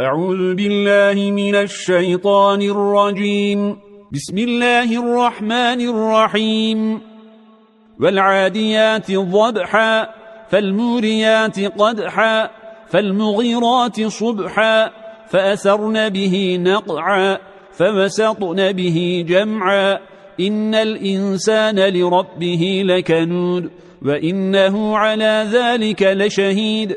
أعوذ بالله من الشيطان الرجيم. بسم الله الرحمن الرحيم. والعاديات ضبحا فالموريات قدحا فالمغيرات صبحا فأسرن به نقعا فوسطن به جمعا. إن الإنسان لربه لكنود وإنه على ذلك لشهيد.